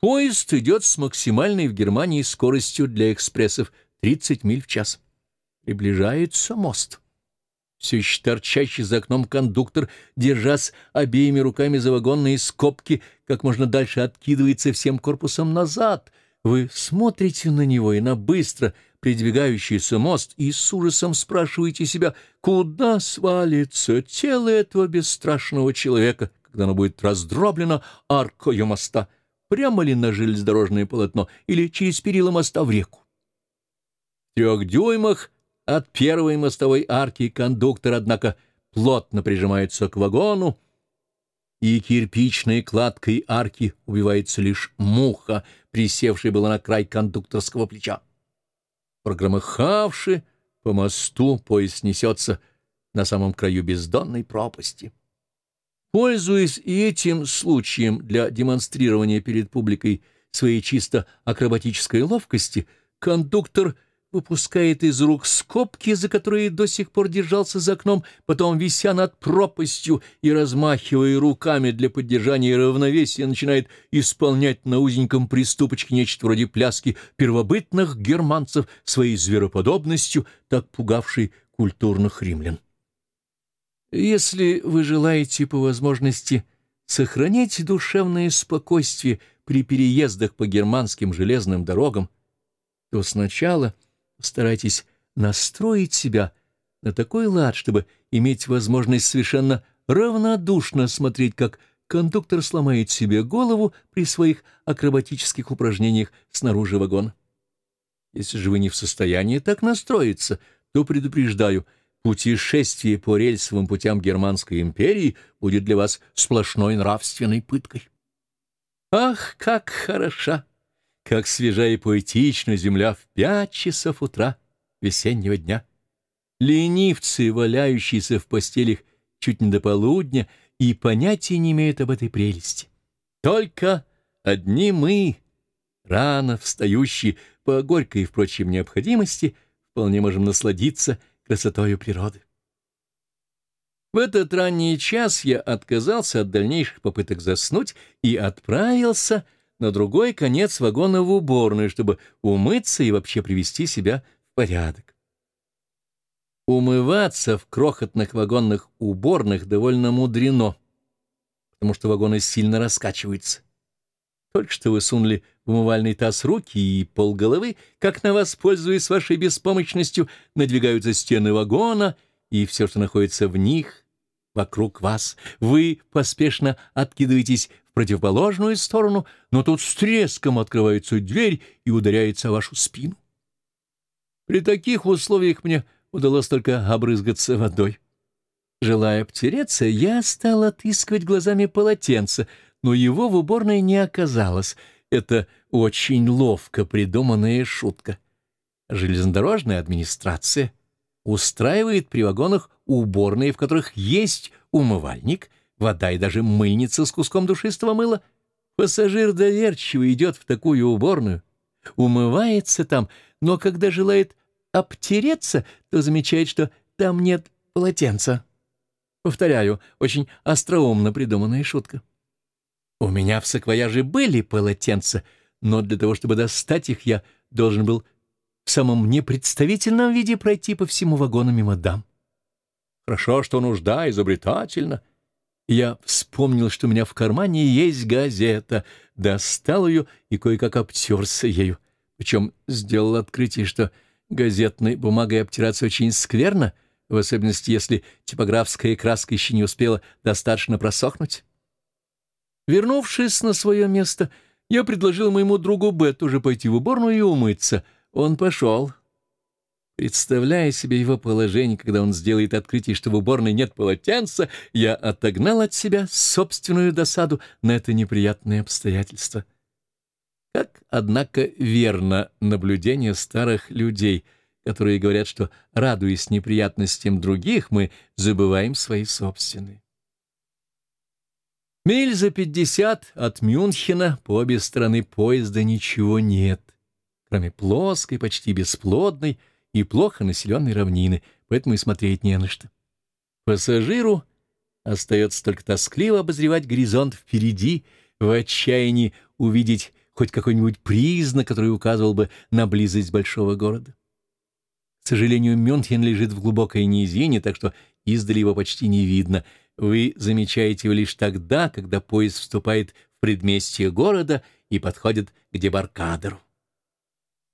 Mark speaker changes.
Speaker 1: Поезд идет с максимальной в Германии скоростью для экспрессов 30 миль в час. Приближается мост. Все еще торчащий за окном кондуктор, держась обеими руками за вагонные скобки, как можно дальше откидывается всем корпусом назад. Вы смотрите на него и на быстро придвигающийся мост и с ужасом спрашиваете себя, куда свалится тело этого бесстрашного человека, когда оно будет раздроблено аркою моста — прямо ли на железнодорожное полотно или через перила моста в реку. В трех дюймах от первой мостовой арки кондуктор, однако, плотно прижимается к вагону, и кирпичной кладкой арки убивается лишь муха, присевшая была на край кондукторского плеча. Прогромыхавши по мосту, поезд несется на самом краю бездонной пропасти. Пользуясь и этим случаем для демонстрирования перед публикой своей чисто акробатической ловкости, кондуктор выпускает из рук скобки, за которые до сих пор держался за окном, потом, вися над пропастью и размахивая руками для поддержания равновесия, начинает исполнять на узеньком приступочке нечто вроде пляски первобытных германцев своей звероподобностью, так пугавшей культурных римлян. Если вы желаете по возможности сохранить душевное спокойствие при переездах по германским железным дорогам, то сначала старайтесь настроить себя на такой лад, чтобы иметь возможность совершенно равнодушно смотреть, как кондуктор сломает себе голову при своих акробатических упражнениях снаружи вагона. Если же вы не в состоянии так настроиться, то предупреждаю — Путешествие по рельсовым путям Германской империи будет для вас сплошной нравственной пыткой. Ах, как хороша, как свежа и поэтична земля в пять часов утра весеннего дня. Ленивцы, валяющиеся в постелях чуть не до полудня, и понятия не имеют об этой прелести. Только одни мы, рано встающие по горькой, впрочем, необходимости, вполне можем насладиться красотою природы. В этот ранний час я отказался от дальнейших попыток заснуть и отправился на другой конец вагона в уборную, чтобы умыться и вообще привести себя в порядок. Умываться в крохотных вагонных уборных довольно мудрено, потому что вагоны сильно раскачиваются. Только что вы сунули умывальный таз руки и полголовы, как на вас, пользуясь вашей беспомощностью, надвигаются стены вагона и все, что находится в них, вокруг вас. Вы поспешно откидываетесь в противоположную сторону, но тут с треском открывается дверь и ударяется вашу спину. При таких условиях мне удалось только обрызгаться водой. Желая обтереться, я стал отыскивать глазами полотенце — но его в уборной не оказалось. Это очень ловко придуманная шутка. Железнодорожная администрация устраивает при вагонах уборные, в которых есть умывальник, вода и даже мыльница с куском душистого мыла. Пассажир доверчиво идет в такую уборную, умывается там, но когда желает обтереться, то замечает, что там нет полотенца. Повторяю, очень остроумно придуманная шутка. У меня в саквояже были полотенца, но для того, чтобы достать их, я должен был в самом непредставительном виде пройти по всему вагону мимо дам. Хорошо, что нужда изобретательна. Я вспомнил, что у меня в кармане есть газета, достал ее и кое-как обтерся ею. Причем сделал открытие, что газетной бумагой обтираться очень скверно, в особенности, если типографская краска еще не успела достаточно просохнуть. Вернувшись на свое место, я предложил моему другу Б тоже пойти в уборную и умыться. Он пошел. Представляя себе его положение, когда он сделает открытие, что в уборной нет полотенца, я отогнал от себя собственную досаду на это неприятное обстоятельство. Как, однако, верно наблюдение старых людей, которые говорят, что, радуясь неприятностям других, мы забываем свои собственные. Миль за пятьдесят от Мюнхена по обе стороны поезда ничего нет, кроме плоской, почти бесплодной и плохо населенной равнины, поэтому и смотреть не на что. Пассажиру остается только тоскливо обозревать горизонт впереди, в отчаянии увидеть хоть какой-нибудь признак, который указывал бы на близость большого города. К сожалению, Мюнхен лежит в глубокой низине, так что издали его почти не видно. Вы замечаете его лишь тогда, когда поезд вступает в предместье города и подходит к дебаркадеру.